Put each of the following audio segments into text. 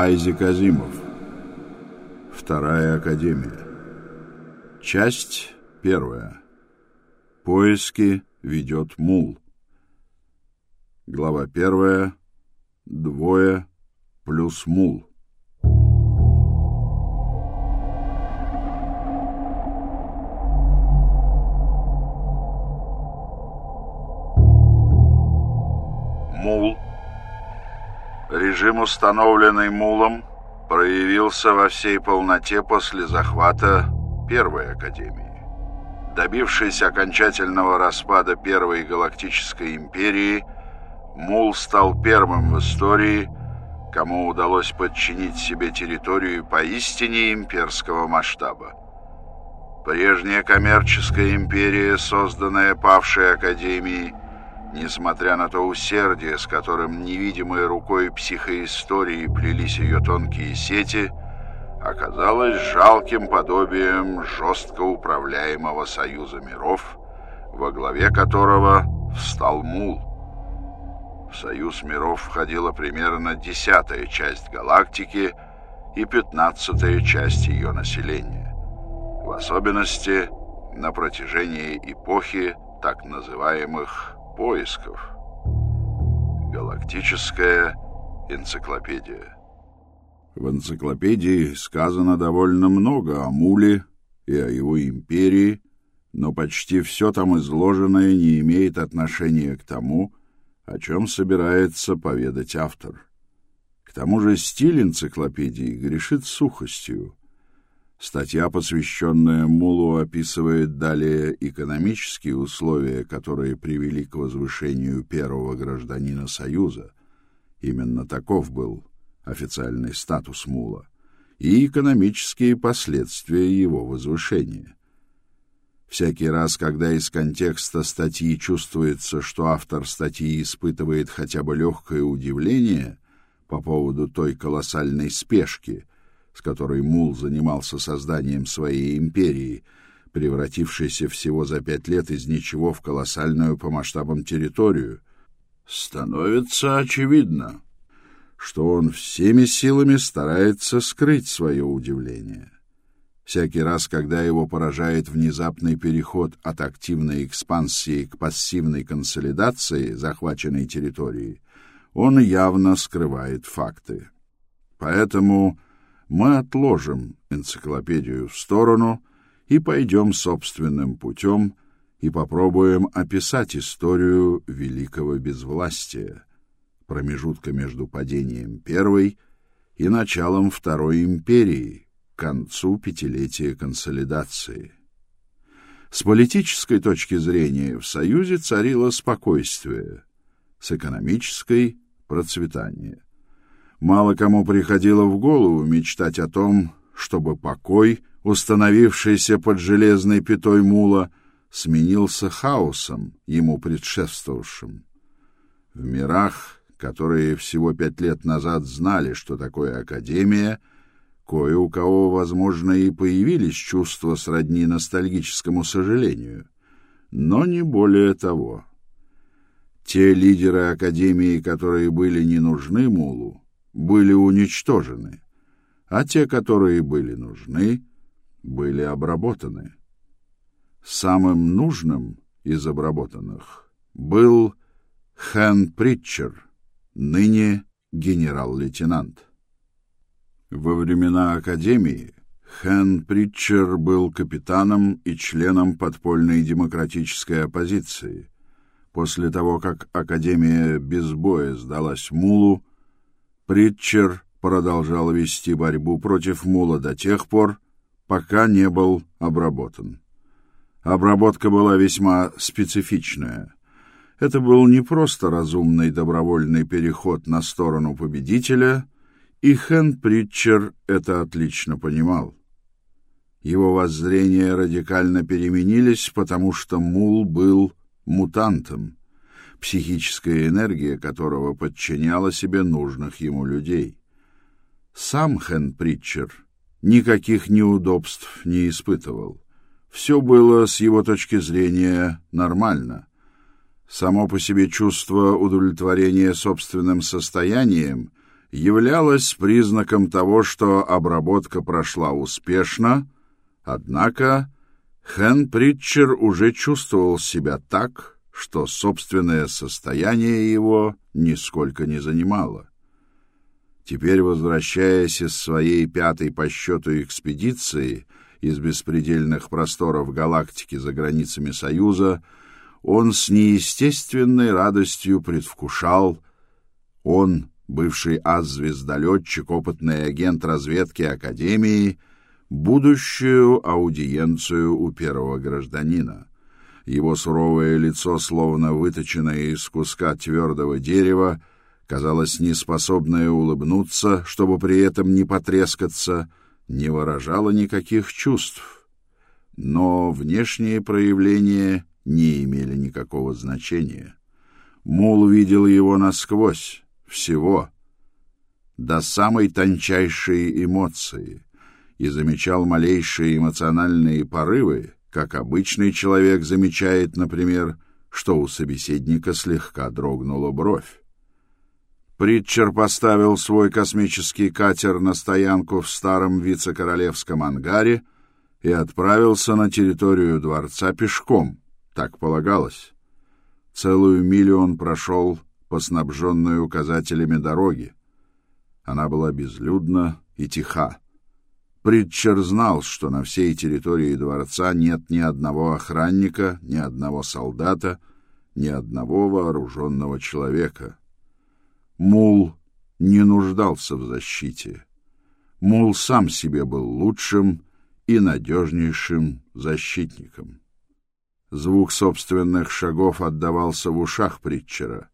Айзек Азимов. Вторая Академия. Часть первая. Поиски ведет Мул. Глава первая. Двое плюс Мул. Режим, установленный Мулом, проявился во всей полноте после захвата Первой Академии. Добившись окончательного распада Первой Галактической Империи, Мул стал первым в истории, кому удалось подчинить себе территорию поистине имперского масштаба. Прежняя коммерческая империя, созданная павшей Академией, Несмотря на то усердие, с которым невидимой рукой психоистории плелись ее тонкие сети, оказалось жалким подобием жестко управляемого союза миров, во главе которого встал Мул. В союз миров входила примерно десятая часть галактики и пятнадцатая часть ее населения. В особенности на протяжении эпохи так называемых поисков. Галактическая энциклопедия. В энциклопедии сказано довольно много о Муле и о его империи, но почти все там изложенное не имеет отношения к тому, о чем собирается поведать автор. К тому же стиль энциклопедии грешит сухостью, Статья, посвященная Мулу, описывает далее экономические условия, которые привели к возвышению первого гражданина Союза. Именно таков был официальный статус Мула и экономические последствия его возвышения. Всякий раз, когда из контекста статьи чувствуется, что автор статьи испытывает хотя бы легкое удивление по поводу той колоссальной спешки, с которой Мул занимался созданием своей империи, превратившейся всего за пять лет из ничего в колоссальную по масштабам территорию, становится очевидно, что он всеми силами старается скрыть свое удивление. Всякий раз, когда его поражает внезапный переход от активной экспансии к пассивной консолидации захваченной территории, он явно скрывает факты. Поэтому мы отложим энциклопедию в сторону и пойдем собственным путем и попробуем описать историю великого безвластия, промежутка между падением первой и началом второй империи, к концу пятилетия консолидации. С политической точки зрения в Союзе царило спокойствие, с экономической — процветание. Мало кому приходило в голову мечтать о том, чтобы покой, установившийся под железной пятой мула, сменился хаосом, ему предшествовавшим. В мирах, которые всего пять лет назад знали, что такое Академия, кое у кого, возможно, и появились чувства сродни ностальгическому сожалению, но не более того. Те лидеры Академии, которые были не нужны Мулу, были уничтожены, а те, которые были нужны, были обработаны. Самым нужным из обработанных был Хэн Притчер, ныне генерал-лейтенант. Во времена Академии Хэн Притчер был капитаном и членом подпольной демократической оппозиции. После того, как Академия без боя сдалась Мулу, Притчер продолжал вести борьбу против мула до тех пор, пока не был обработан. Обработка была весьма специфичная. Это был не просто разумный добровольный переход на сторону победителя, и Хэн Притчер это отлично понимал. Его воззрения радикально переменились, потому что мул был мутантом, психическая энергия которого подчиняла себе нужных ему людей. Сам Хэн Притчер никаких неудобств не испытывал. Все было с его точки зрения нормально. Само по себе чувство удовлетворения собственным состоянием являлось признаком того, что обработка прошла успешно, однако Хэн Притчер уже чувствовал себя так, что собственное состояние его нисколько не занимало. Теперь, возвращаясь из своей пятой по счету экспедиции из беспредельных просторов галактики за границами Союза, он с неестественной радостью предвкушал, он, бывший ас-звездолетчик, опытный агент разведки Академии, будущую аудиенцию у первого гражданина. Его суровое лицо, словно выточенное из куска твердого дерева, казалось неспособное улыбнуться, чтобы при этом не потрескаться, не выражало никаких чувств. Но внешние проявления не имели никакого значения. Мул видел его насквозь, всего, до самой тончайшей эмоции, и замечал малейшие эмоциональные порывы, как обычный человек замечает, например, что у собеседника слегка дрогнула бровь. Притчер поставил свой космический катер на стоянку в старом вице-королевском ангаре и отправился на территорию дворца пешком, так полагалось. Целую милю он прошел по снабженной указателями дороги. Она была безлюдна и тиха. Притчер знал, что на всей территории дворца нет ни одного охранника, ни одного солдата, ни одного вооруженного человека. Мул не нуждался в защите. Мул сам себе был лучшим и надежнейшим защитником. Звук собственных шагов отдавался в ушах Притчера.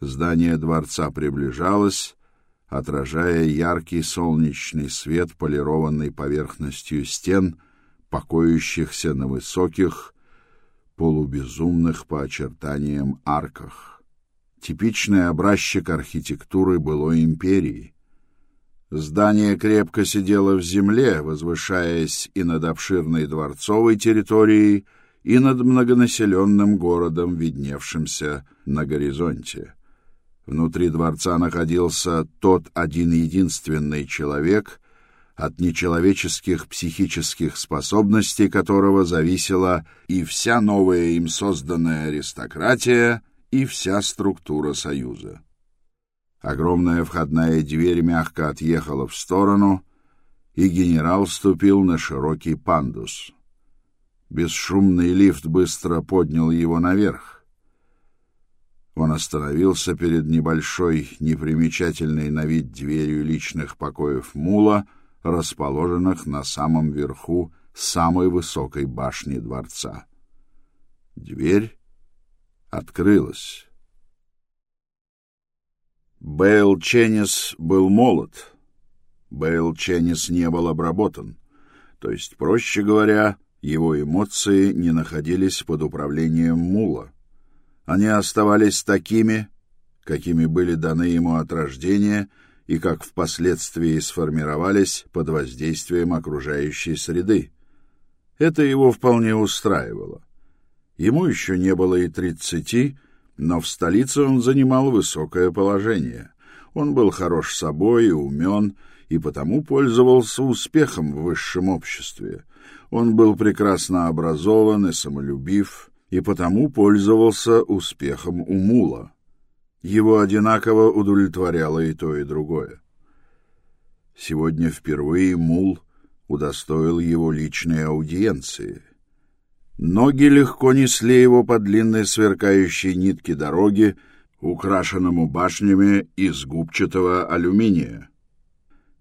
Здание дворца приближалось, отражая яркий солнечный свет полированной поверхностью стен, покоящихся на высоких, полубезумных по очертаниям арках. Типичный образчик архитектуры былой империи. Здание крепко сидело в земле, возвышаясь и над обширной дворцовой территорией, и над многонаселенным городом, видневшимся на горизонте. Внутри дворца находился тот один-единственный человек, от нечеловеческих психических способностей которого зависела и вся новая им созданная аристократия, и вся структура Союза. Огромная входная дверь мягко отъехала в сторону, и генерал ступил на широкий пандус. Бесшумный лифт быстро поднял его наверх. Он остановился перед небольшой, непримечательной на вид дверью личных покоев мула, расположенных на самом верху самой высокой башни дворца. Дверь открылась. Бейл Ченнис был молод. Бейл Ченнис не был обработан. То есть, проще говоря, его эмоции не находились под управлением мула. Они оставались такими, какими были даны ему от рождения и как впоследствии сформировались под воздействием окружающей среды. Это его вполне устраивало. Ему еще не было и тридцати, но в столице он занимал высокое положение. Он был хорош собой и умен, и потому пользовался успехом в высшем обществе. Он был прекрасно образован и самолюбив, и потому пользовался успехом у Мула. Его одинаково удовлетворяло и то, и другое. Сегодня впервые Мул удостоил его личной аудиенции. Ноги легко несли его по длинной сверкающей нитке дороги, украшенному башнями из губчатого алюминия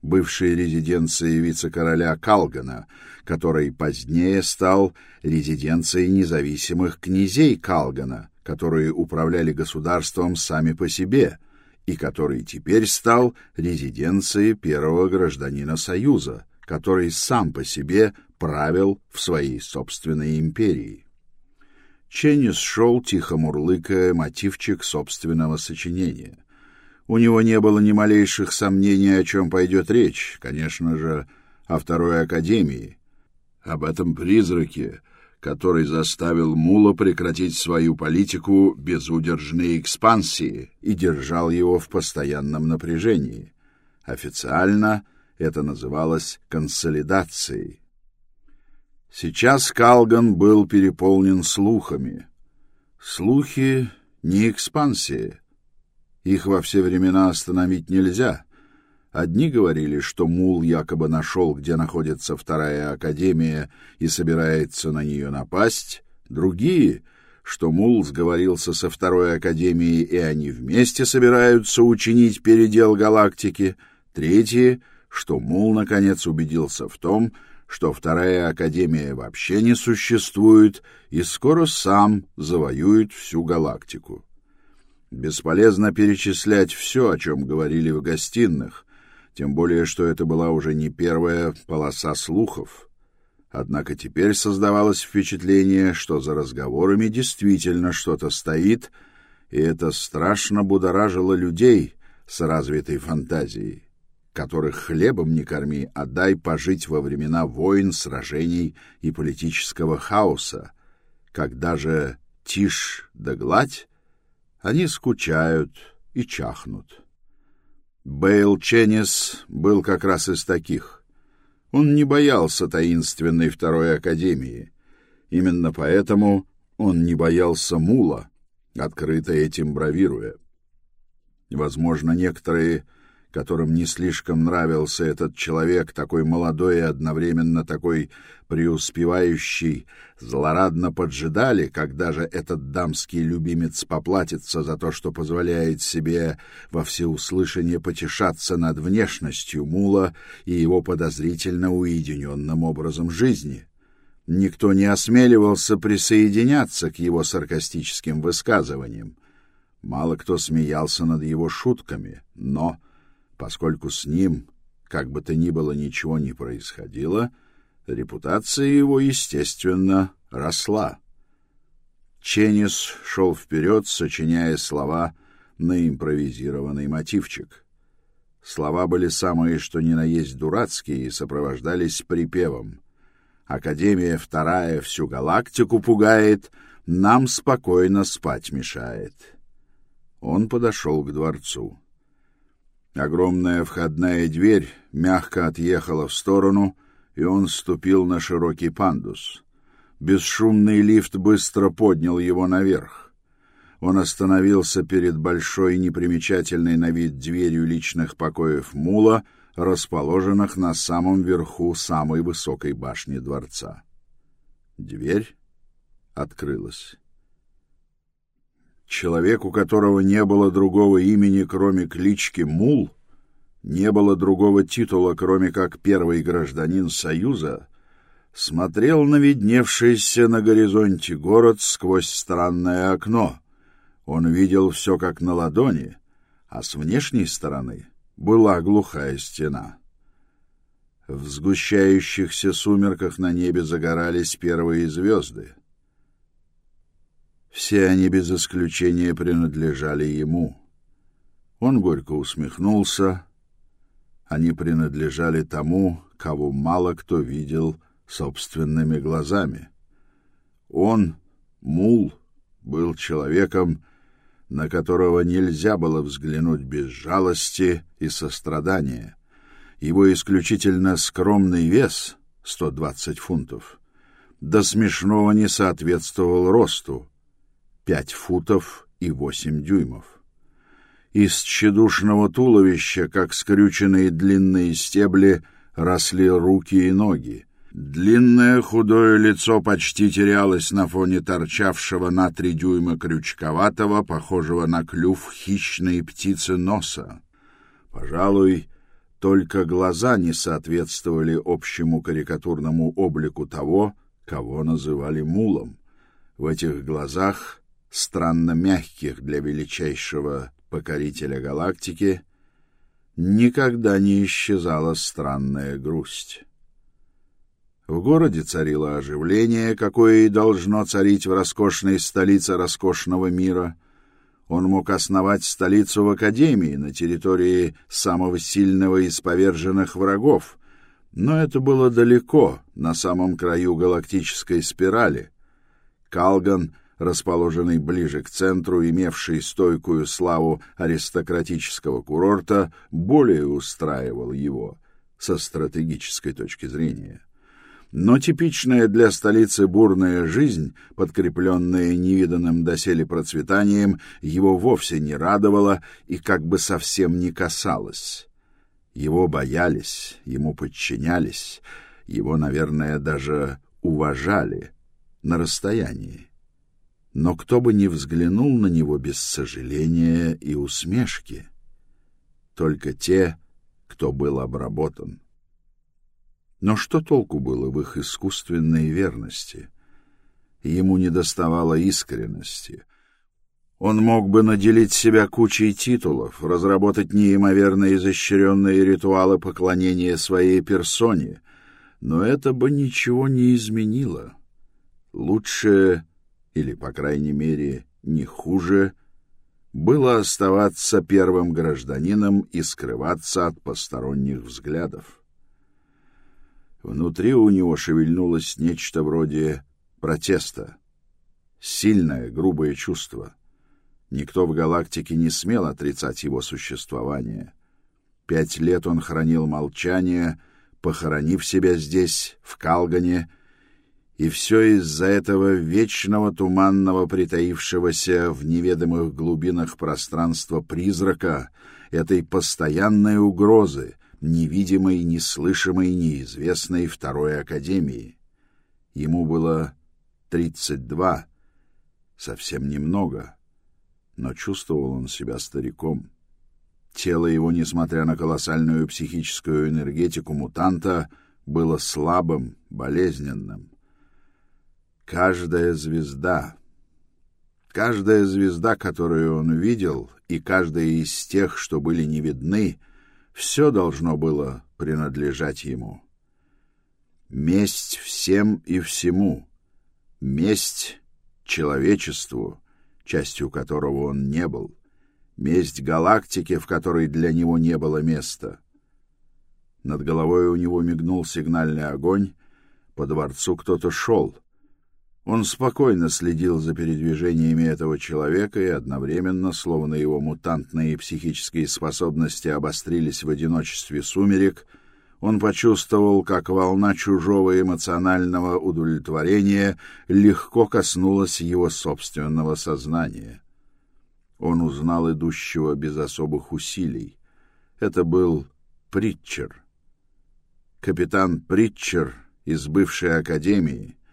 бывшей резиденцией вице-короля Калгана, который позднее стал резиденцией независимых князей Калгана, которые управляли государством сами по себе, и который теперь стал резиденцией первого гражданина Союза, который сам по себе правил в своей собственной империи. Ченнис шел, тихо мурлыкая, мотивчик собственного сочинения. У него не было ни малейших сомнений, о чем пойдет речь, конечно же, о Второй Академии, об этом призраке, который заставил Мула прекратить свою политику безудержной экспансии и держал его в постоянном напряжении. Официально это называлось консолидацией. Сейчас Калган был переполнен слухами. Слухи — не экспансия. Их во все времена остановить нельзя. Одни говорили, что Мул якобы нашел, где находится вторая академия, и собирается на нее напасть. Другие — что Мул сговорился со второй академией, и они вместе собираются учинить передел галактики. Третьи — что Мул наконец убедился в том, что вторая академия вообще не существует и скоро сам завоюет всю галактику. Бесполезно перечислять все, о чем говорили в гостиных, тем более, что это была уже не первая полоса слухов. Однако теперь создавалось впечатление, что за разговорами действительно что-то стоит, и это страшно будоражило людей с развитой фантазией которых хлебом не корми, а дай пожить во времена войн, сражений и политического хаоса, когда же тишь да гладь, они скучают и чахнут. Бейл Ченнис был как раз из таких. Он не боялся таинственной второй академии. Именно поэтому он не боялся мула, открыто этим бравируя. Возможно, некоторые которым не слишком нравился этот человек, такой молодой и одновременно такой преуспевающий, злорадно поджидали, когда же этот дамский любимец поплатится за то, что позволяет себе во всеуслышание потешаться над внешностью мула и его подозрительно уединенным образом жизни. Никто не осмеливался присоединяться к его саркастическим высказываниям. Мало кто смеялся над его шутками, но Поскольку с ним, как бы то ни было, ничего не происходило, репутация его, естественно, росла. Ченнис шел вперед, сочиняя слова на импровизированный мотивчик. Слова были самые, что ни на есть дурацкие, и сопровождались припевом. «Академия вторая всю галактику пугает, нам спокойно спать мешает». Он подошел к дворцу. Огромная входная дверь мягко отъехала в сторону, и он ступил на широкий пандус. Бесшумный лифт быстро поднял его наверх. Он остановился перед большой непримечательной на вид дверью личных покоев Мула, расположенных на самом верху самой высокой башни дворца. Дверь открылась. Человек, у которого не было другого имени, кроме клички Мул, не было другого титула, кроме как первый гражданин Союза, смотрел на видневшийся на горизонте город сквозь странное окно. Он видел все как на ладони, а с внешней стороны была глухая стена. В сгущающихся сумерках на небе загорались первые звезды. Все они без исключения принадлежали ему. Он горько усмехнулся. Они принадлежали тому, кого мало кто видел собственными глазами. Он, Мул, был человеком, на которого нельзя было взглянуть без жалости и сострадания. Его исключительно скромный вес — 120 фунтов — до смешного не соответствовал росту пять футов и восемь дюймов. Из тщедушного туловища, как скрюченные длинные стебли, росли руки и ноги. Длинное худое лицо почти терялось на фоне торчавшего на три дюйма крючковатого, похожего на клюв хищной птицы носа. Пожалуй, только глаза не соответствовали общему карикатурному облику того, кого называли мулом. В этих глазах странно мягких для величайшего покорителя галактики, никогда не исчезала странная грусть. В городе царило оживление, какое и должно царить в роскошной столице роскошного мира. Он мог основать столицу в Академии на территории самого сильного из поверженных врагов, но это было далеко, на самом краю галактической спирали — Калган, расположенный ближе к центру, имевший стойкую славу аристократического курорта, более устраивал его со стратегической точки зрения. Но типичная для столицы бурная жизнь, подкрепленная невиданным доселе процветанием, его вовсе не радовала и как бы совсем не касалась. Его боялись, ему подчинялись, его, наверное, даже уважали на расстоянии. Но кто бы ни взглянул на него без сожаления и усмешки, только те, кто был обработан. Но что толку было в их искусственной верности? Ему недоставало искренности. Он мог бы наделить себя кучей титулов, разработать неимоверно изощренные ритуалы поклонения своей персоне, но это бы ничего не изменило. Лучше, или, по крайней мере, не хуже, было оставаться первым гражданином и скрываться от посторонних взглядов. Внутри у него шевельнулось нечто вроде протеста. Сильное, грубое чувство. Никто в галактике не смел отрицать его существование. Пять лет он хранил молчание, похоронив себя здесь, в Калгане, и все из-за этого вечного туманного притаившегося в неведомых глубинах пространства призрака, этой постоянной угрозы — невидимой, неслышимой, неизвестной Второй Академии. Ему было тридцать два, совсем немного, но чувствовал он себя стариком. Тело его, несмотря на колоссальную психическую энергетику мутанта, было слабым, болезненным. Каждая звезда, каждая звезда, которую он видел, и каждая из тех, что были не видны, — все должно было принадлежать ему. Месть всем и всему. Месть человечеству, частью которого он не был. Месть галактике, в которой для него не было места. Над головой у него мигнул сигнальный огонь. По дворцу кто-то шел. Он спокойно следил за передвижениями этого человека и одновременно, словно его мутантные психические способности обострились в одиночестве сумерек, он почувствовал, как волна чужого эмоционального удовлетворения легко коснулась его собственного сознания. Он узнал идущего без особых усилий. Это был Притчер. Капитан Притчер из бывшей академии —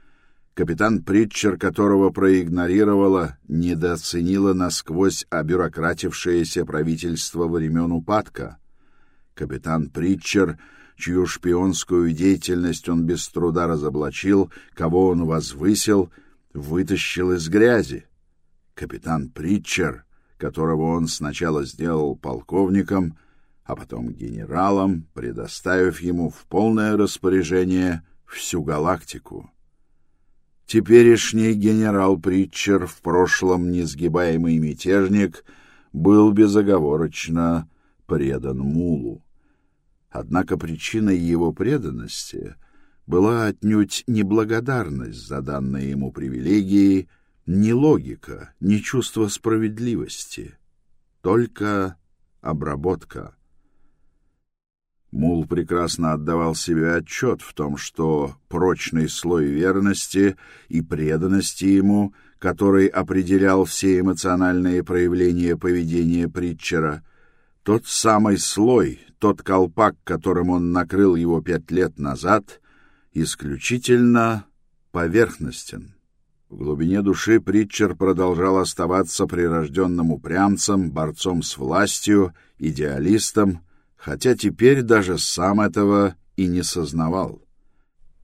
капитан Притчер, которого проигнорировало, недооценило насквозь обюрократившееся правительство времен упадка. Капитан Притчер, чью шпионскую деятельность он без труда разоблачил, кого он возвысил, вытащил из грязи. Капитан Притчер, которого он сначала сделал полковником, а потом генералом, предоставив ему в полное распоряжение всю галактику. Теперешний генерал Притчер, в прошлом несгибаемый мятежник, был безоговорочно предан Мулу. Однако причиной его преданности была отнюдь не благодарность за данные ему привилегии, не логика, не чувство справедливости, только обработка — Мул прекрасно отдавал себе отчет в том, что прочный слой верности и преданности ему, который определял все эмоциональные проявления поведения Притчера, тот самый слой, тот колпак, которым он накрыл его пять лет назад, исключительно поверхностен. В глубине души Притчер продолжал оставаться прирожденным упрямцем, борцом с властью, идеалистом, хотя теперь даже сам этого и не сознавал.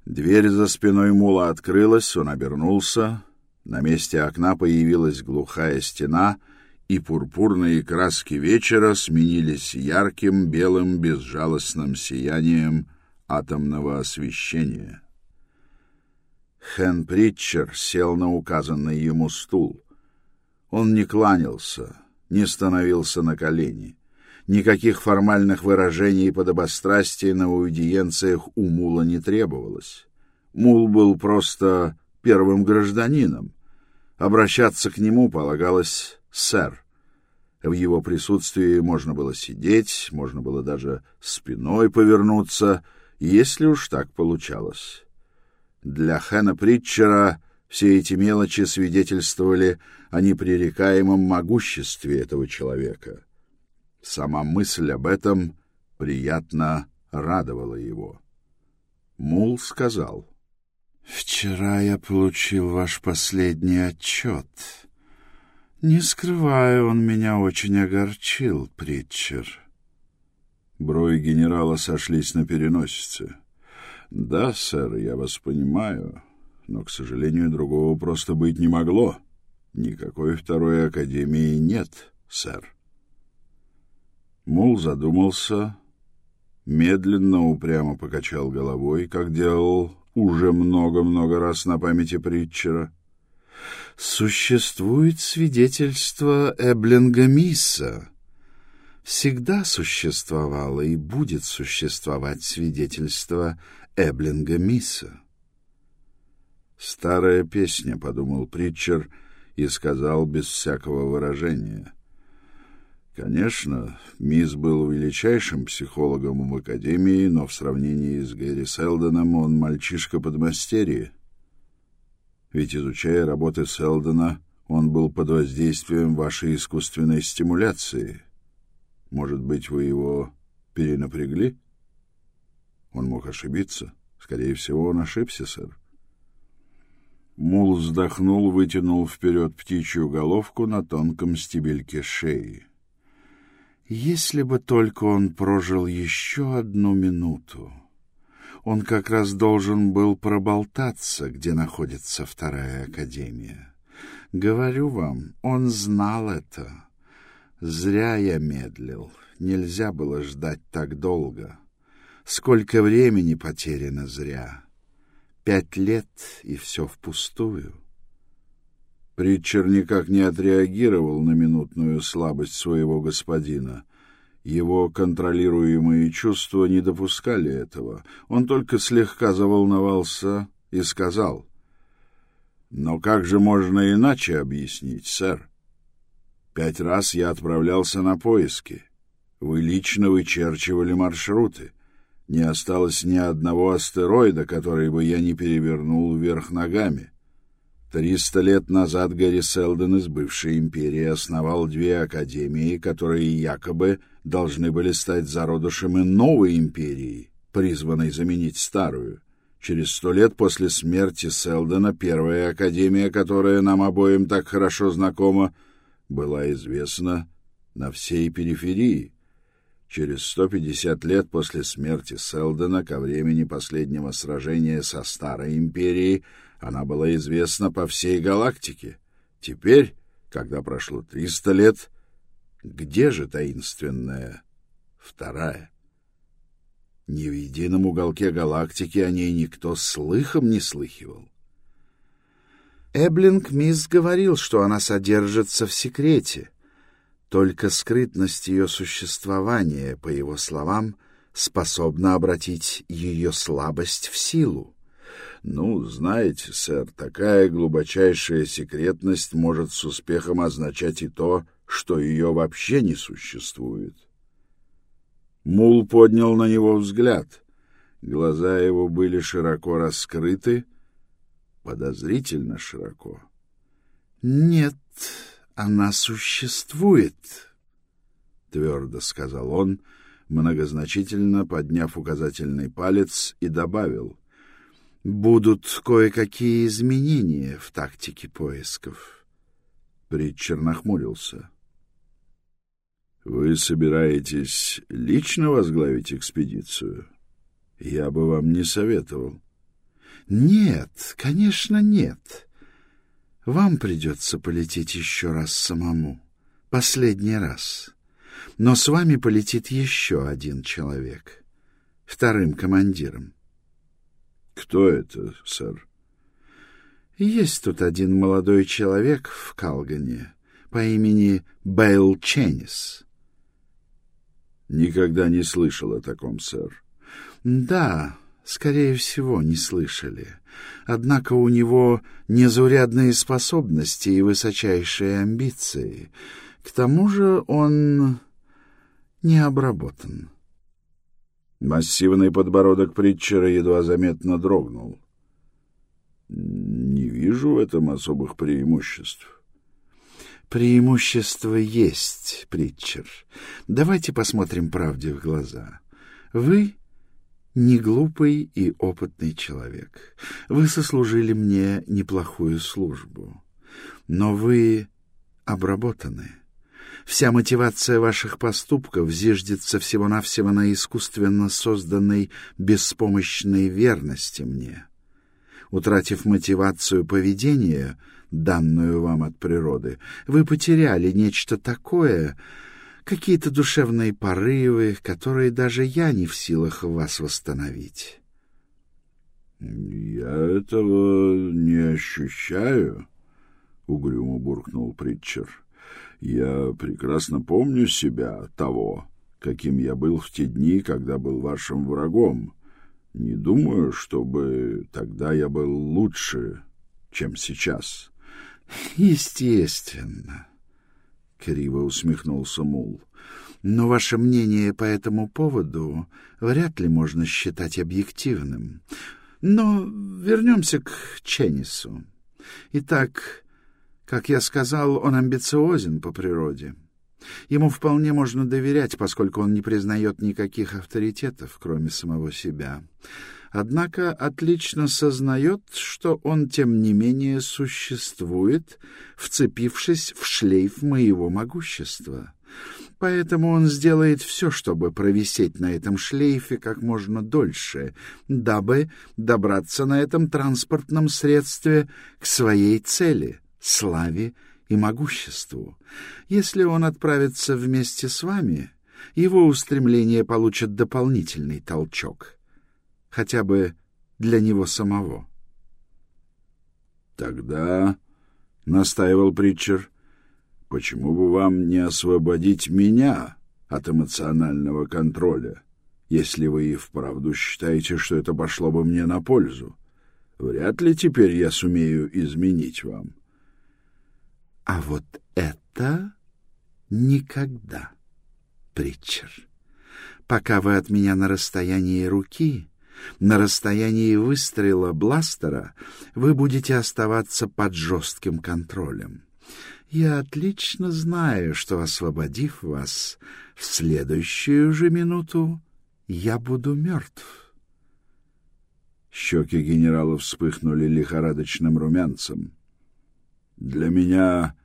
Дверь за спиной мула открылась, он обернулся. На месте окна появилась глухая стена, и пурпурные краски вечера сменились ярким белым безжалостным сиянием атомного освещения. Хэн Притчер сел на указанный ему стул. Он не кланялся, не становился на колени. Никаких формальных выражений подобострастия на аудиенциях у Мула не требовалось. Мул был просто первым гражданином, Обращаться к нему полагалось «сэр». В его присутствии можно было сидеть, можно было даже спиной повернуться, если уж так получалось. Для Хэна Притчера все эти мелочи свидетельствовали о непререкаемом могуществе этого человека. Сама мысль об этом приятно радовала его. Мул сказал, «Вчера я получил ваш последний отчет». Не скрываю, он меня очень огорчил, Притчер. Брови генерала сошлись на переносице. Да, сэр, я вас понимаю, но, к сожалению, другого просто быть не могло. Никакой второй академии нет, сэр. Мул задумался, медленно, упрямо покачал головой, как делал уже много-много раз на памяти Притчера — Существует свидетельство Эблинга Мисса. Всегда существовало и будет существовать свидетельство Эблинга Мисса. «Старая песня», — подумал Притчер и сказал без всякого выражения. Конечно, Мисс был величайшим психологом в Академии, но в сравнении с Гэри Селдоном он мальчишка подмастерье ведь, изучая работы Селдона, он был под воздействием вашей искусственной стимуляции. Может быть, вы его перенапрягли? Он мог ошибиться. Скорее всего, он ошибся, сэр. Мул вздохнул, вытянул вперед птичью головку на тонком стебельке шеи. Если бы только он прожил еще одну минуту он как раз должен был проболтаться, где находится вторая академия. Говорю вам, он знал это. Зря я медлил. Нельзя было ждать так долго. Сколько времени потеряно зря. Пять лет, и все впустую. Притчер никак не отреагировал на минутную слабость своего господина — его контролируемые чувства не допускали этого. Он только слегка заволновался и сказал, «Но как же можно иначе объяснить, сэр? Пять раз я отправлялся на поиски. Вы лично вычерчивали маршруты. Не осталось ни одного астероида, который бы я не перевернул вверх ногами». Триста лет назад Гарри Селден из бывшей империи основал две академии, которые якобы должны были стать зародышем и новой империи, призванной заменить старую. Через сто лет после смерти Селдена первая академия, которая нам обоим так хорошо знакома, была известна на всей периферии. Через сто пятьдесят лет после смерти Селдена, ко времени последнего сражения со Старой империей, она была известна по всей галактике. Теперь, когда прошло триста лет, где же таинственная вторая? Ни в едином уголке галактики о ней никто слыхом не слыхивал. Эблинг Мисс говорил, что она содержится в секрете. Только скрытность ее существования, по его словам, способна обратить ее слабость в силу. Ну, знаете, сэр, такая глубочайшая секретность может с успехом означать и то, что ее вообще не существует. Мул поднял на него взгляд. Глаза его были широко раскрыты, подозрительно широко. «Нет, она существует», — твердо сказал он, многозначительно подняв указательный палец и добавил — будут кое-какие изменения в тактике поисков. Притчер нахмурился. Вы собираетесь лично возглавить экспедицию? Я бы вам не советовал. Нет, конечно, нет. Вам придется полететь еще раз самому. Последний раз. Но с вами полетит еще один человек. Вторым командиром. Кто это, сэр? Есть тут один молодой человек в Калгане по имени Бейл Ченнис. Никогда не слышал о таком, сэр. Да, Скорее всего, не слышали. Однако у него незаурядные способности и высочайшие амбиции. К тому же он не обработан. Массивный подбородок Притчера едва заметно дрогнул. «Не вижу в этом особых преимуществ». «Преимущество есть, Притчер. Давайте посмотрим правде в глаза. Вы не глупый и опытный человек. Вы сослужили мне неплохую службу. Но вы обработаны. Вся мотивация ваших поступков зиждется всего-навсего на искусственно созданной беспомощной верности мне. Утратив мотивацию поведения, данную вам от природы, вы потеряли нечто такое, какие-то душевные порывы, которые даже я не в силах вас восстановить. «Я этого не ощущаю», — угрюмо буркнул Притчер. «Я прекрасно помню себя, того, каким я был в те дни, когда был вашим врагом. Не думаю, чтобы тогда я был лучше, чем сейчас». «Естественно», — криво усмехнулся Мул. «Но ваше мнение по этому поводу вряд ли можно считать объективным. Но вернемся к Ченнису. Итак, как я сказал, он амбициозен по природе». Ему вполне можно доверять, поскольку он не признает никаких авторитетов, кроме самого себя однако отлично сознает, что он, тем не менее, существует, вцепившись в шлейф моего могущества. Поэтому он сделает все, чтобы провисеть на этом шлейфе как можно дольше, дабы добраться на этом транспортном средстве к своей цели — славе и могуществу. Если он отправится вместе с вами, его устремления получат дополнительный толчок — хотя бы для него самого. «Тогда, — настаивал Притчер, — почему бы вам не освободить меня от эмоционального контроля, если вы и вправду считаете, что это пошло бы мне на пользу? Вряд ли теперь я сумею изменить вам». «А вот это никогда, Притчер. Пока вы от меня на расстоянии руки, на расстоянии выстрела бластера вы будете оставаться под жестким контролем. Я отлично знаю, что, освободив вас, в следующую же минуту я буду мертв. Щеки генерала вспыхнули лихорадочным румянцем. «Для меня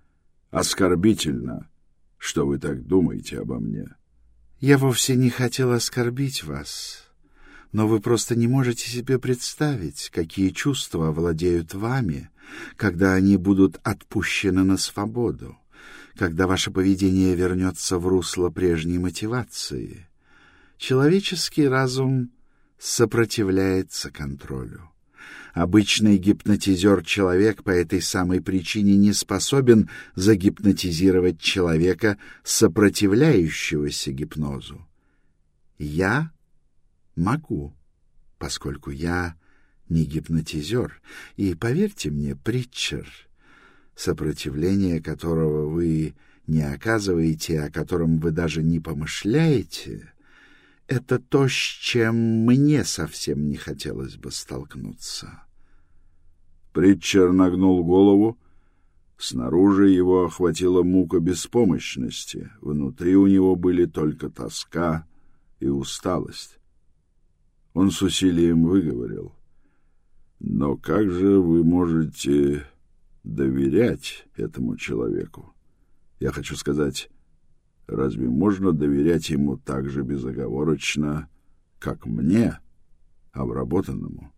оскорбительно, что вы так думаете обо мне». «Я вовсе не хотел оскорбить вас но вы просто не можете себе представить, какие чувства овладеют вами, когда они будут отпущены на свободу, когда ваше поведение вернется в русло прежней мотивации. Человеческий разум сопротивляется контролю. Обычный гипнотизер-человек по этой самой причине не способен загипнотизировать человека, сопротивляющегося гипнозу. Я Могу, поскольку я не гипнотизер. И поверьте мне, Притчер, сопротивление которого вы не оказываете, о котором вы даже не помышляете, это то, с чем мне совсем не хотелось бы столкнуться. Притчер нагнул голову. Снаружи его охватила мука беспомощности. Внутри у него были только тоска и усталость. Он с усилием выговорил. «Но как же вы можете доверять этому человеку? Я хочу сказать, разве можно доверять ему так же безоговорочно, как мне, обработанному?»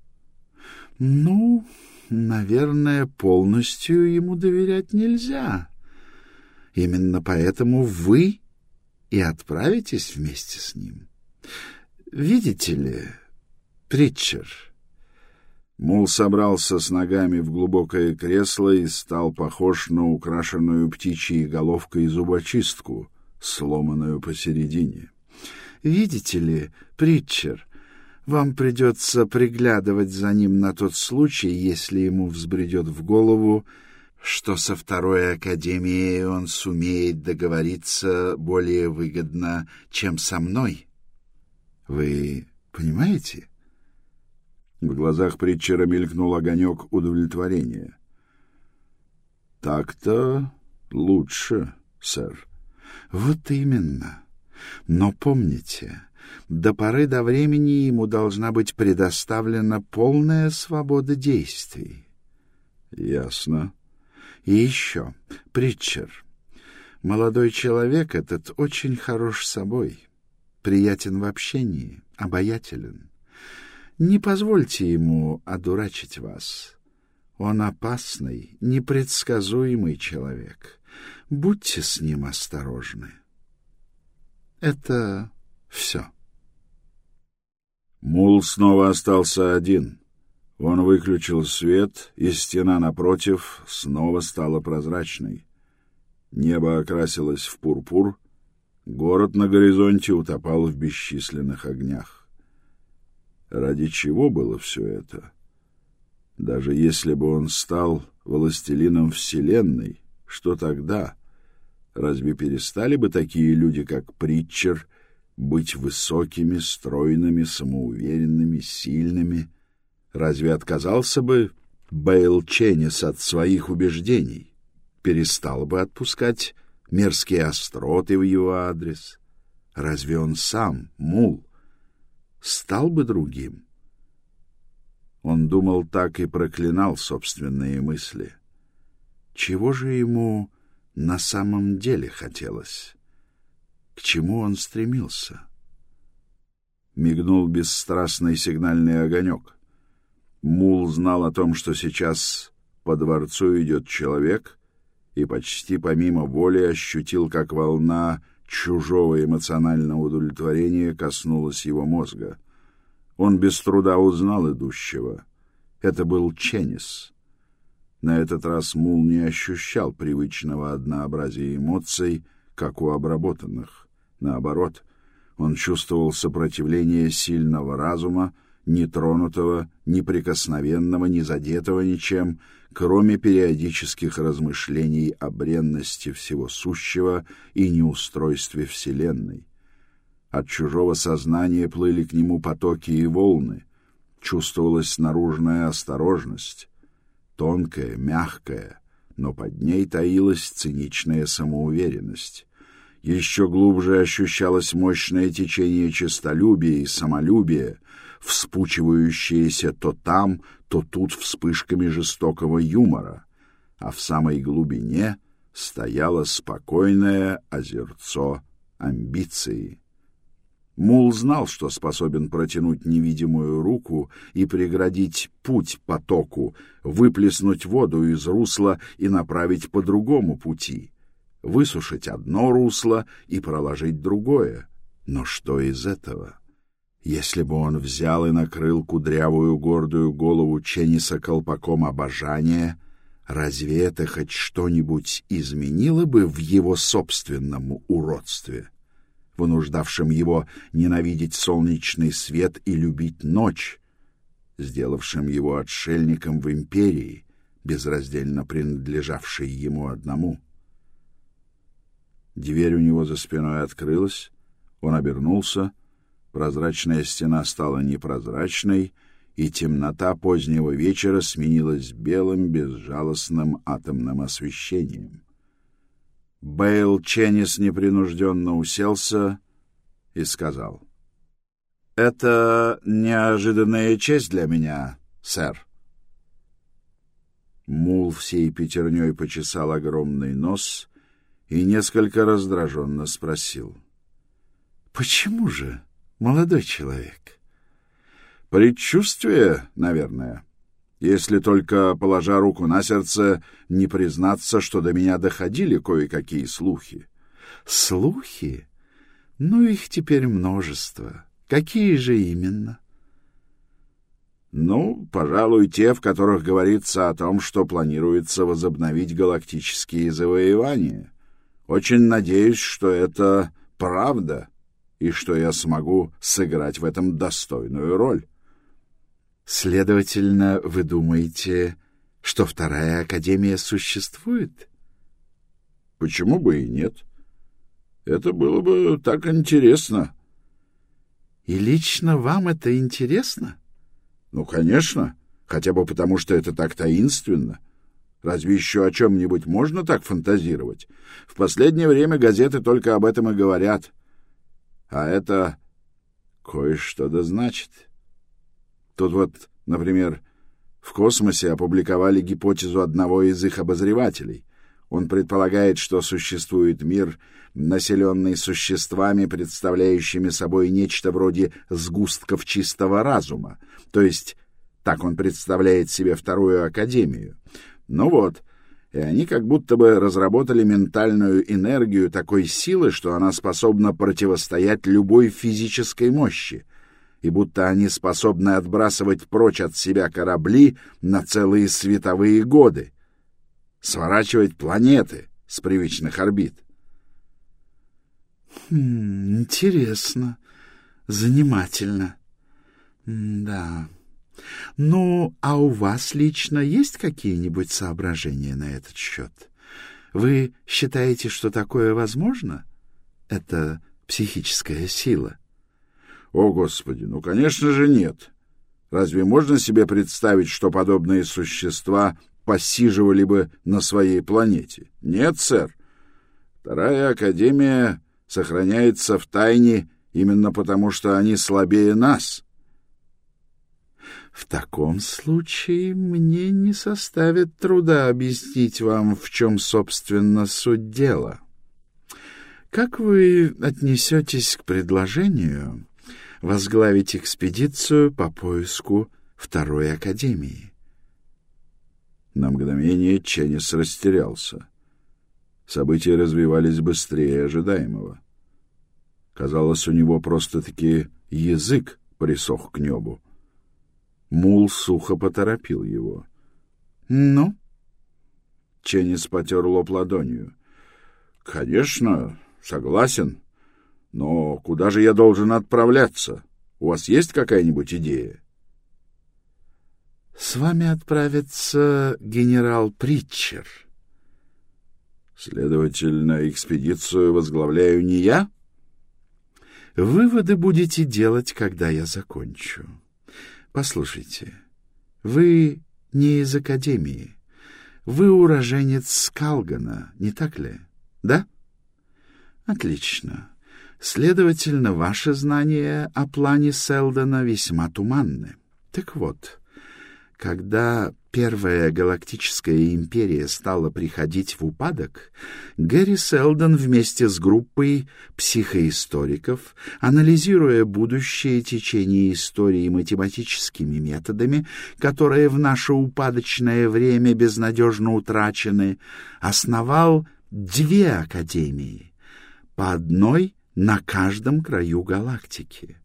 «Ну, наверное, полностью ему доверять нельзя. Именно поэтому вы и отправитесь вместе с ним. Видите ли...» Притчер. Мул собрался с ногами в глубокое кресло и стал похож на украшенную птичьей головкой зубочистку, сломанную посередине. «Видите ли, Притчер, Вам придется приглядывать за ним на тот случай, если ему взбредет в голову, что со второй академией он сумеет договориться более выгодно, чем со мной. Вы понимаете? В глазах Притчера мелькнул огонек удовлетворения. «Так-то лучше, сэр». «Вот именно. Но помните, до поры до времени ему должна быть предоставлена полная свобода действий». «Ясно». «И еще, Притчер, молодой человек этот очень хорош собой, приятен в общении, обаятелен. Не позвольте ему одурачить вас. Он опасный, непредсказуемый человек. Будьте с ним осторожны. Это все. Мул снова остался один. Он выключил свет, и стена напротив снова стала прозрачной. Небо окрасилось в пурпур, город на горизонте утопал в бесчисленных огнях. Ради чего было все это? Даже если бы он стал властелином Вселенной, что тогда? Разве перестали бы такие люди, как Притчер, быть высокими, стройными, самоуверенными, сильными? Разве отказался бы Бейл Ченнис от своих убеждений? Перестал бы отпускать мерзкие остроты в его адрес? Разве он сам, Мул, стал бы другим? Он думал так и проклинал собственные мысли. Чего же ему на самом деле хотелось? К чему он стремился? Мигнул бесстрастный сигнальный огонек. Мул знал о том, что сейчас по дворцу идет человек, и почти помимо воли ощутил, как волна чужого эмоционального удовлетворения коснулась его мозга. Он без труда узнал идущего. Это был Ченнис. На этот раз Мул не ощущал привычного однообразия эмоций, как у обработанных. Наоборот, он чувствовал сопротивление сильного разума, нетронутого, неприкосновенного, не задетого ничем, кроме периодических размышлений о бренности всего сущего и неустройстве Вселенной. От чужого сознания плыли к нему потоки и волны, чувствовалась наружная осторожность, тонкая, мягкая, но под ней таилась циничная самоуверенность. Еще глубже ощущалось мощное течение честолюбия и самолюбия, вспучивающееся то там, то тут вспышками жестокого юмора, а в самой глубине стояло спокойное озерцо амбиции. Мул знал, что способен протянуть невидимую руку и преградить путь потоку, выплеснуть воду из русла и направить по другому пути, высушить одно русло и проложить другое. Но что из этого? Если бы он взял и накрыл кудрявую гордую голову Ченниса колпаком обожания, разве это хоть что-нибудь изменило бы в его собственном уродстве? — вынуждавшим его ненавидеть солнечный свет и любить ночь, сделавшим его отшельником в империи, безраздельно принадлежавшей ему одному. Дверь у него за спиной открылась, он обернулся, прозрачная стена стала непрозрачной, и темнота позднего вечера сменилась белым безжалостным атомным освещением. Бейл Ченнис непринужденно уселся и сказал. «Это неожиданная честь для меня, сэр». Мул всей пятерней почесал огромный нос и несколько раздраженно спросил. «Почему же, молодой человек?» «Предчувствие, наверное» если только, положа руку на сердце, не признаться, что до меня доходили кое-какие слухи. Слухи? Ну, их теперь множество. Какие же именно? Ну, пожалуй, те, в которых говорится о том, что планируется возобновить галактические завоевания. Очень надеюсь, что это правда. и что я смогу сыграть в этом достойную роль. Следовательно, вы думаете, что вторая академия существует? Почему бы и нет? Это было бы так интересно. И лично вам это интересно? Ну, конечно, хотя бы потому, что это так таинственно. Разве еще о чем-нибудь можно так фантазировать? В последнее время газеты только об этом и говорят. А это кое-что да значит. Тут вот, например, в космосе опубликовали гипотезу одного из их обозревателей. Он предполагает, что существует мир, населенный существами, представляющими собой нечто вроде сгустков чистого разума, то есть так он представляет себе вторую академию. Ну вот, и они как будто бы разработали ментальную энергию такой силы, что она способна противостоять любой физической мощи, и будто они способны отбрасывать прочь от себя корабли на целые световые годы, сворачивать планеты с привычных орбит. Хм, интересно, занимательно. Да. Ну, а у вас лично есть какие-нибудь соображения на этот счет? Вы считаете, что такое возможно? Это психическая сила. О, Господи, ну, конечно же, нет. Разве можно себе представить, что подобные существа посиживали бы на своей планете? Нет, сэр. Вторая Академия сохраняется в тайне именно потому, что они слабее нас. В таком случае мне не составит труда объяснить вам, в чем, собственно, суть дела. Как вы отнесетесь к предложению возглавить экспедицию по поиску Второй Академии? На мгновение Ченнис растерялся. События развивались быстрее ожидаемого. Казалось, у него просто-таки язык присох к небу. Мул сухо поторопил его. «Ну?» Ченнис потер лоб ладонью. «Конечно, согласен. Но куда же я должен отправляться? У вас есть какая-нибудь идея?» «С вами отправится генерал Притчер». «Следовательно, экспедицию возглавляю не я?» «Выводы будете делать, когда я закончу». Послушайте, вы не из Академии. Вы уроженец Скалгана, не так ли? Да? Отлично. Следовательно, ваши знания о плане Селдона весьма туманны. Так вот, когда Первая галактическая империя стала приходить в упадок, Гэри Селдон вместе с группой психоисториков, анализируя будущее течение истории математическими методами, которые в наше упадочное время безнадежно утрачены, основал две академии, по одной на каждом краю галактики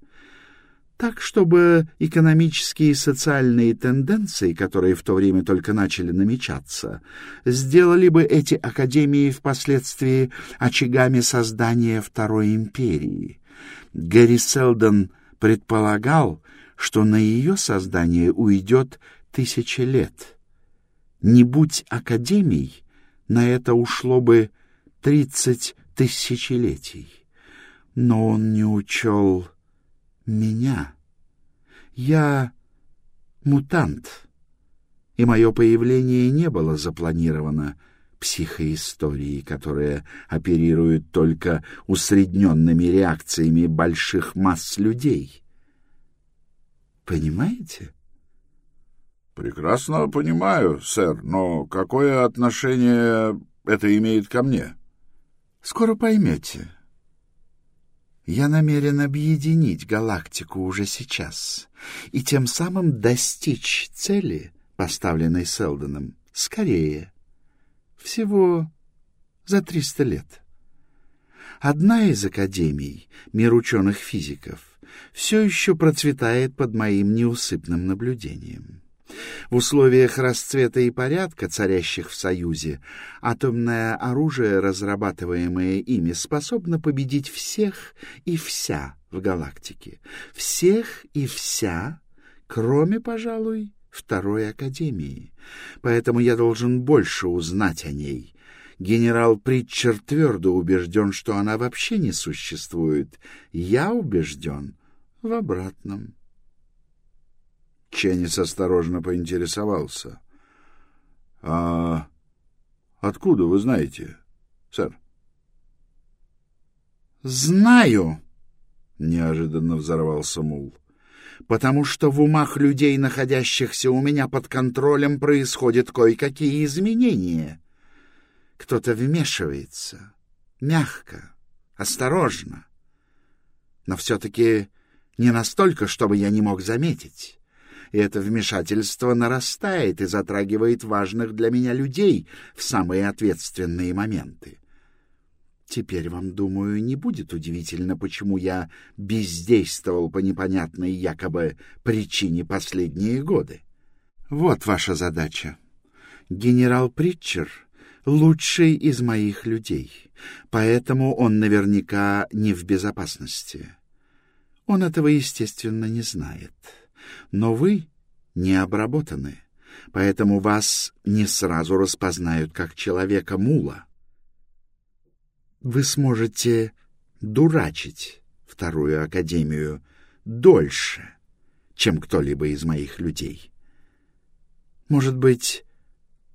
так, чтобы экономические и социальные тенденции, которые в то время только начали намечаться, сделали бы эти академии впоследствии очагами создания Второй империи. Гэри Селдон предполагал, что на ее создание уйдет тысячи лет. Не будь академий, на это ушло бы тридцать тысячелетий. Но он не учел меня. Я мутант, и мое появление не было запланировано психоисторией, которая оперирует только усредненными реакциями больших масс людей. Понимаете? Прекрасно понимаю, сэр, но какое отношение это имеет ко мне? Скоро поймете. Я намерен объединить галактику уже сейчас и тем самым достичь цели, поставленной Селдоном, скорее. Всего за триста лет. Одна из академий, мир ученых-физиков, все еще процветает под моим неусыпным наблюдением. В условиях расцвета и порядка, царящих в Союзе, атомное оружие, разрабатываемое ими, способно победить всех и вся в галактике. Всех и вся, кроме, пожалуй, Второй Академии. Поэтому я должен больше узнать о ней. Генерал Притчер твердо убежден, что она вообще не существует. Я убежден в обратном. Ченнис осторожно поинтересовался. — А откуда вы знаете, сэр? — Знаю, — неожиданно взорвался Мул, — потому что в умах людей, находящихся у меня под контролем, происходят кое-какие изменения. Кто-то вмешивается, мягко, осторожно, но все-таки не настолько, чтобы я не мог заметить это вмешательство нарастает и затрагивает важных для меня людей в самые ответственные моменты. Теперь вам, думаю, не будет удивительно, почему я бездействовал по непонятной якобы причине последние годы. Вот ваша задача. Генерал Притчер — лучший из моих людей, поэтому он наверняка не в безопасности. Он этого, естественно, не знает. — но вы не обработаны, поэтому вас не сразу распознают как человека-мула. Вы сможете дурачить вторую академию дольше, чем кто-либо из моих людей. Может быть,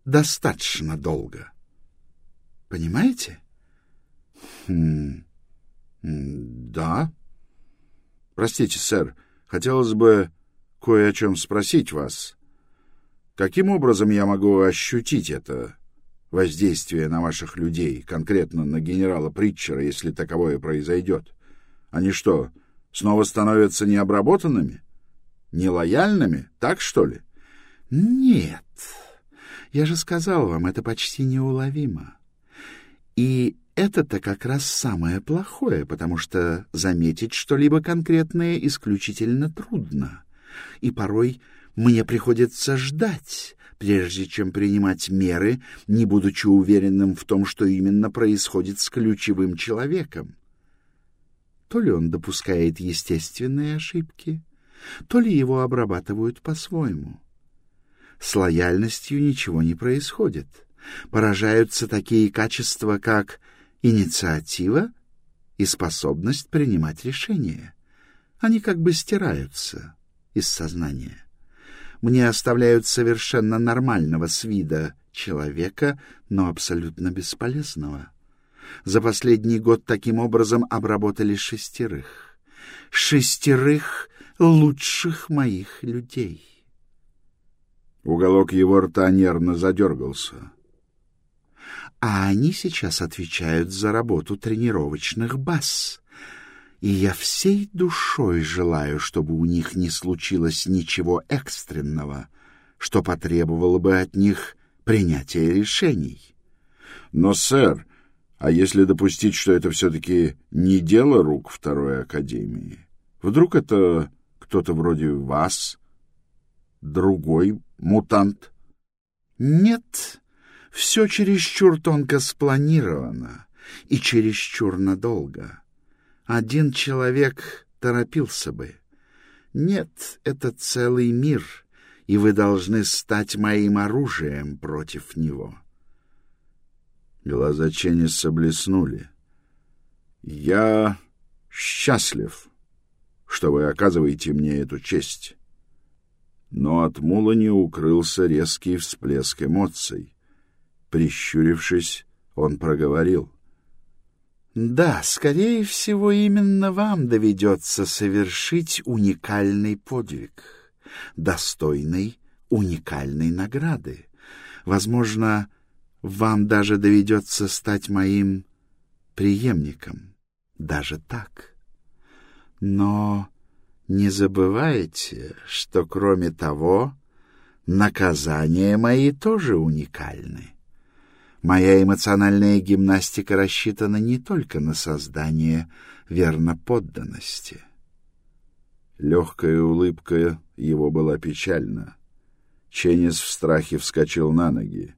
достаточно долго. Понимаете? Хм. Да. Простите, сэр, хотелось бы кое о чем спросить вас. Каким образом я могу ощутить это воздействие на ваших людей, конкретно на генерала Притчера, если таковое произойдет? Они что, снова становятся необработанными? Нелояльными? Так, что ли? Нет. Я же сказал вам, это почти неуловимо. И это-то как раз самое плохое, потому что заметить что-либо конкретное исключительно трудно и порой мне приходится ждать, прежде чем принимать меры, не будучи уверенным в том, что именно происходит с ключевым человеком. То ли он допускает естественные ошибки, то ли его обрабатывают по-своему. С лояльностью ничего не происходит. Поражаются такие качества, как инициатива и способность принимать решения. Они как бы стираются из сознания. Мне оставляют совершенно нормального с вида человека, но абсолютно бесполезного. За последний год таким образом обработали шестерых. Шестерых лучших моих людей. Уголок его рта нервно задергался. А они сейчас отвечают за работу тренировочных баз и я всей душой желаю, чтобы у них не случилось ничего экстренного, что потребовало бы от них принятия решений. Но, сэр, а если допустить, что это все-таки не дело рук Второй Академии? Вдруг это кто-то вроде вас, другой мутант? Нет, все чересчур тонко спланировано и чересчур надолго. Один человек торопился бы. Нет, это целый мир, и вы должны стать моим оружием против него. Глаза Ченниса блеснули. «Я счастлив, что вы оказываете мне эту честь». Но от Мула не укрылся резкий всплеск эмоций. Prищурившись, он проговорил. Да, скорее всего, именно вам доведется совершить уникальный подвиг, достойный уникальной награды. Возможно, вам даже доведется стать моим преемником. Даже так. Но не забывайте, что кроме того, наказания мои тоже уникальны. Моя эмоциональная гимнастика рассчитана не только на создание верноподданности. Легкая улыбка его была печальна. Ченнис в страхе вскочил на ноги.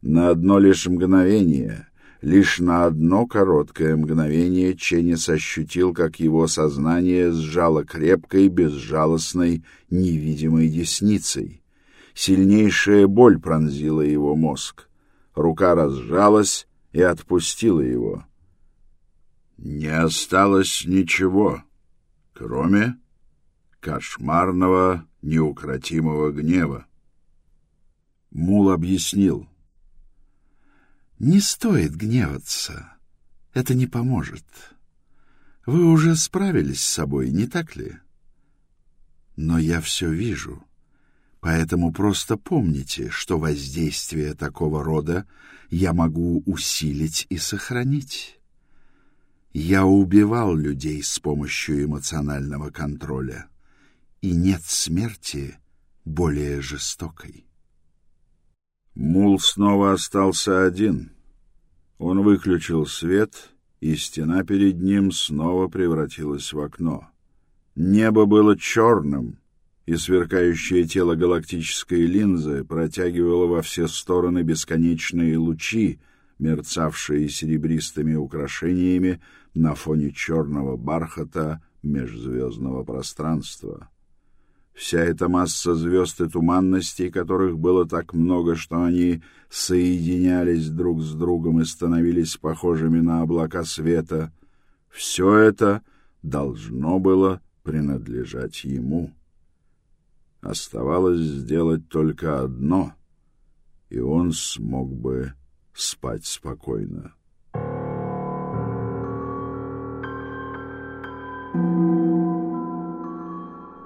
На одно лишь мгновение, лишь на одно короткое мгновение Ченнис ощутил, как его сознание сжало крепкой, безжалостной, невидимой десницей. Сильнейшая боль пронзила его мозг. Рука разжалась и отпустила его. Не осталось ничего, кроме кошмарного, неукротимого гнева. Мул объяснил. «Не стоит гневаться. Это не поможет. Вы уже справились с собой, не так ли? Но я все вижу, поэтому просто помните, что воздействие такого рода я могу усилить и сохранить. Я убивал людей с помощью эмоционального контроля, и нет смерти более жестокой». Мул снова остался один. Он выключил свет, и стена перед ним снова превратилась в окно. Небо было черным, и сверкающее тело галактической линзы протягивало во все стороны бесконечные лучи, мерцавшие серебристыми украшениями на фоне черного бархата межзвездного пространства. Вся эта масса звезд и туманностей, которых было так много, что они соединялись друг с другом и становились похожими на облака света, все это должно было принадлежать ему. Оставалось сделать только одно, и он смог бы спать спокойно.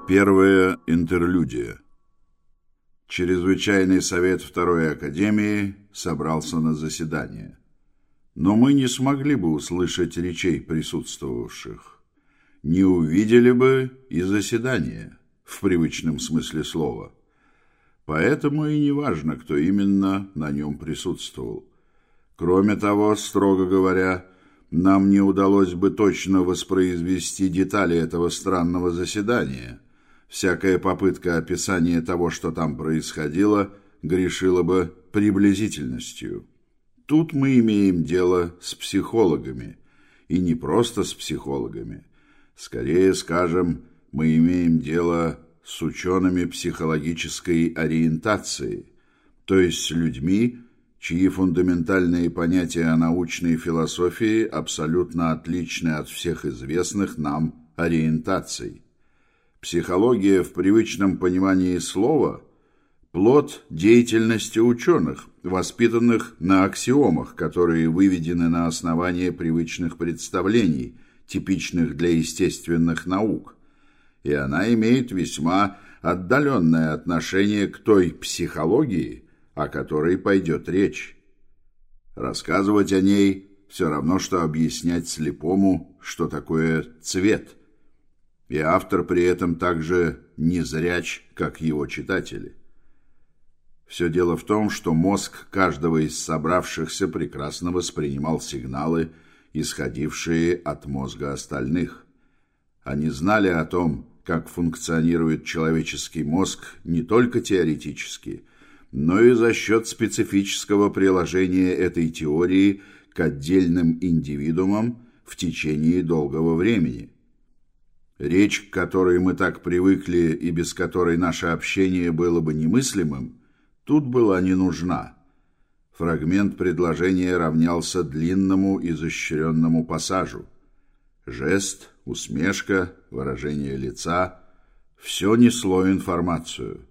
Первая интерлюдия. Чрезвычайный совет Второй Академии собрался на заседание. Но мы не смогли бы услышать речей присутствовавших. Не увидели бы и заседания, в привычном смысле слова. Поэтому и не важно, кто именно на нем присутствовал. Кроме того, строго говоря, нам не удалось бы точно воспроизвести детали этого странного заседания – Всякая попытка описания того, что там происходило, грешила бы приблизительностью. Тут мы имеем дело с психологами, и не просто с психологами. Скорее скажем, мы имеем дело с учеными психологической ориентации, то есть с людьми, чьи фундаментальные понятия о научной философии абсолютно отличны от всех известных нам ориентаций. Психология в привычном понимании слова – плод деятельности ученых, воспитанных на аксиомах, которые выведены на основании привычных представлений, типичных для естественных наук. И она имеет весьма отдаленное отношение к той психологии, о которой пойдет речь. Рассказывать о ней все равно, что объяснять слепому, что такое цвет – и автор при этом также не зряч, как его читатели. Все дело в том, что мозг каждого из собравшихся прекрасно воспринимал сигналы, исходившие от мозга остальных. Они знали о том, как функционирует человеческий мозг не только теоретически, но и за счет специфического приложения этой теории к отдельным индивидуумам в течение долгого времени – Речь, к которой мы так привыкли и без которой наше общение было бы немыслимым, тут была не нужна. Фрагмент предложения равнялся длинному изощренному пассажу. Жест, усмешка, выражение лица – все несло информацию.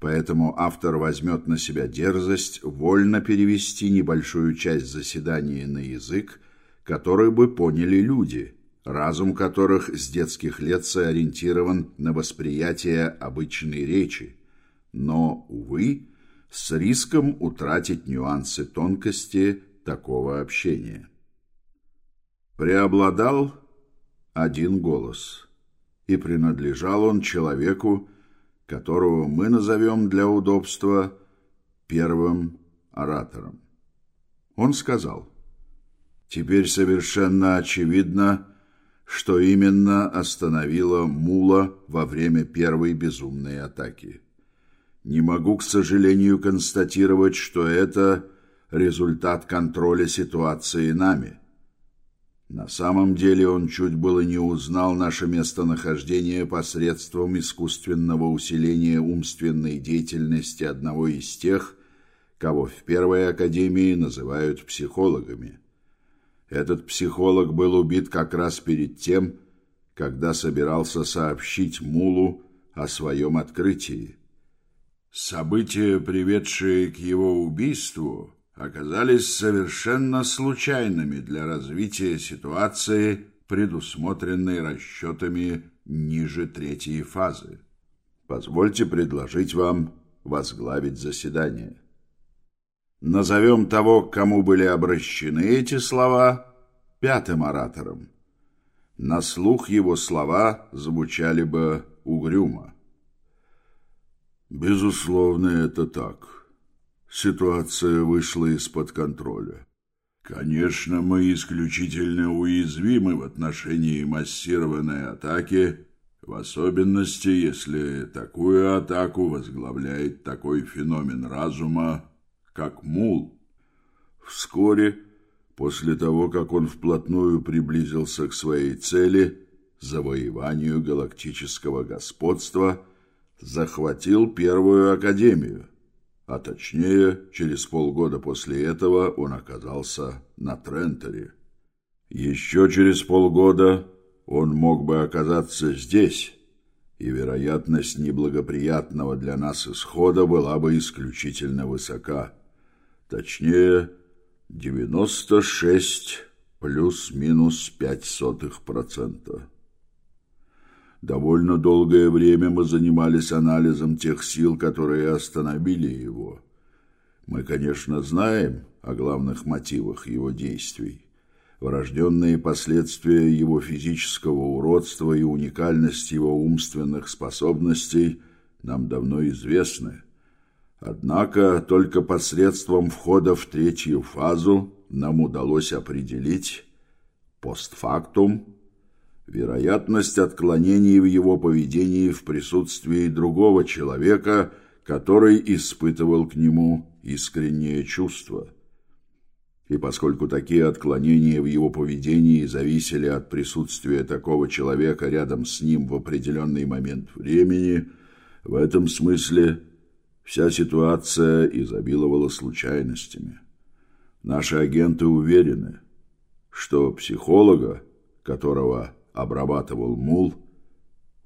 Поэтому автор возьмет на себя дерзость вольно перевести небольшую часть заседания на язык, который бы поняли люди – разум которых с детских лет сориентирован на восприятие обычной речи, но, увы, с риском утратить нюансы тонкости такого общения. Преобладал один голос, и принадлежал он человеку, которого мы назовем для удобства первым оратором. Он сказал, «Теперь совершенно очевидно, что именно остановило Мула во время первой безумной атаки. не могу, к сожалению, констатировать, что это результат контроля ситуации нами. На самом деле он чуть было не узнал наше местонахождение посредством искусственного усиления умственной деятельности одного из тех, кого в первой академии называют психологами. Этот психолог был убит как раз перед тем, когда собирался сообщить Мулу о своем открытии. События, приведшие к его убийству, оказались совершенно случайными для развития ситуации, предусмотренной расчетами ниже третьей фазы. Позвольте предложить вам возглавить заседание. Назовем того, кому были обращены эти слова, пятым оратором. На слух его слова звучали бы угрюмо. Безусловно, это так. Ситуация вышла из-под контроля. Конечно, мы исключительно уязвимы в отношении массированной атаки, в особенности, если такую атаку возглавляет такой феномен разума, как мул. Вскоре, после того, как он вплотную приблизился к своей цели, завоеванию галактического господства, захватил Первую Академию – а точнее, через полгода после этого он оказался на Трентере. Еще через полгода он мог бы оказаться здесь, и вероятность неблагоприятного для нас исхода была бы исключительно высока. Точнее, 96 плюс-минус 0,05%. Довольно долгое время мы занимались анализом тех сил, которые остановили его. Мы, конечно, знаем о главных мотивах его действий. Врожденные последствия его физического уродства и уникальность его умственных способностей нам давно известны. Однако только посредством входа в третью фазу нам удалось определить постфактум вероятность отклонений в его поведении в присутствии другого человека, который испытывал к нему искреннее чувство. И поскольку такие отклонения в его поведении зависели от присутствия такого человека рядом с ним в определенный момент времени, в этом смысле вся ситуация изобиловала случайностями. Наши агенты уверены, что психолога, которого обрабатывал мул,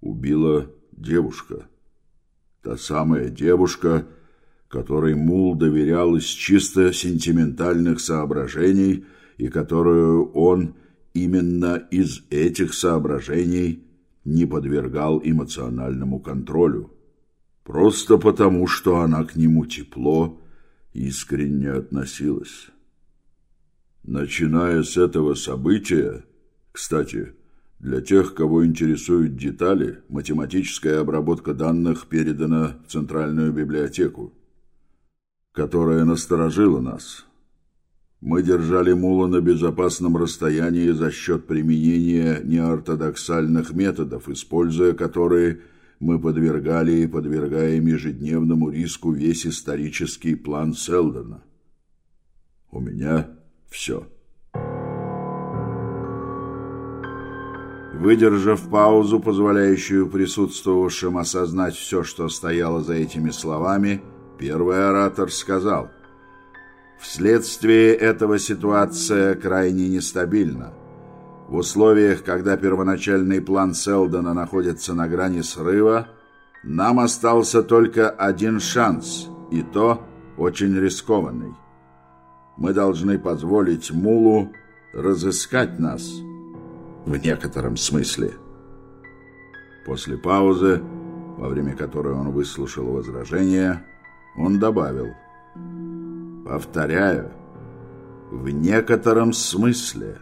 убила девушка. Та самая девушка, которой мул доверял из чисто сентиментальных соображений и которую он именно из этих соображений не подвергал эмоциональному контролю. Просто потому, что она к нему тепло искренне относилась. Начиная с этого события, кстати, для тех, кого интересуют детали, математическая обработка данных передана в Центральную библиотеку, которая насторожила нас. Мы держали Мула на безопасном расстоянии за счет применения неортодоксальных методов, используя которые мы подвергали и подвергаем ежедневному риску весь исторический план Селдона. У меня все. Выдержав паузу, позволяющую присутствовавшим осознать все, что стояло за этими словами, первый оратор сказал «Вследствие этого ситуация крайне нестабильна. В условиях, когда первоначальный план Селдона находится на грани срыва, нам остался только один шанс, и то очень рискованный. Мы должны позволить Мулу разыскать нас» в некотором смысле. После паузы, во время которой он выслушал возражения, он добавил «Повторяю, в некотором смысле».